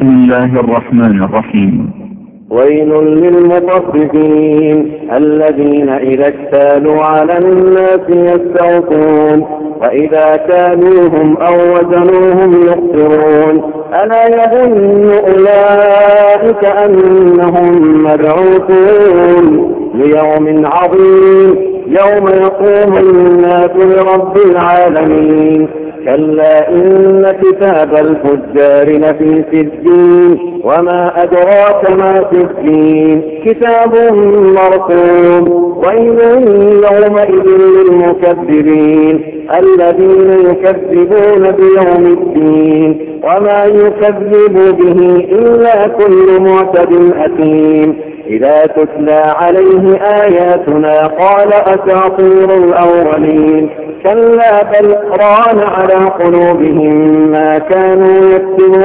بسم الله الرحمن الرحيم. ويل للمطففين الذين إذا اكتالوا على الناس يستوفون وإذا كانوهم أو وزنوهم يخسرون. ألا يظن أولئك أنهم مبعوثون. ليوم عظيم يوم يقوم الناس لرب العالمين. كلا إن كتاب الفجار لفي سجين وما أدراك ما سجين. كتاب مرقوم ويل يومئذ للمكذبين. الذين يكذبون بيوم الدين. وما يكذب به إلا كل معتد أثيم. إذا تتلى عليه آياتنا قال أساطير الأولين. كلا بل ران على قلوبهم ما كانوا يكتبون.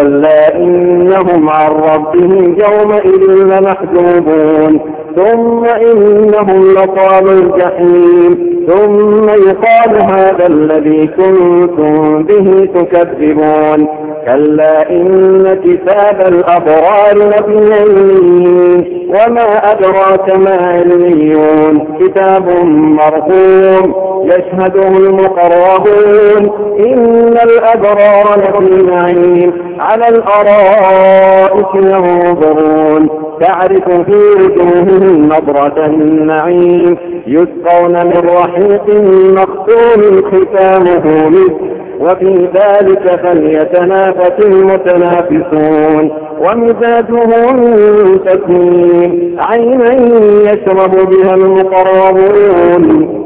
كلا إنهم عن ربهم يومئذ لمحجوبون. ثم إنهم لطال الجحيم. ثم يقال هذا الذي كنتم به تكذبون. كلا إن كتاب الأبرار لفي عليين وما أدراك ما عليون. كتاب مرحوم يشهده المقربون. إن الأبرار لفي نعيم على الأرائك ينظرون. تعرف في وجوههم نظرة النعيم. يسقون من رحيق مختوم ختامه مثل وفي ذلك فليتنافس المتنافسون. ومزاجه من تسنيم عينا يشرب بها المقربون.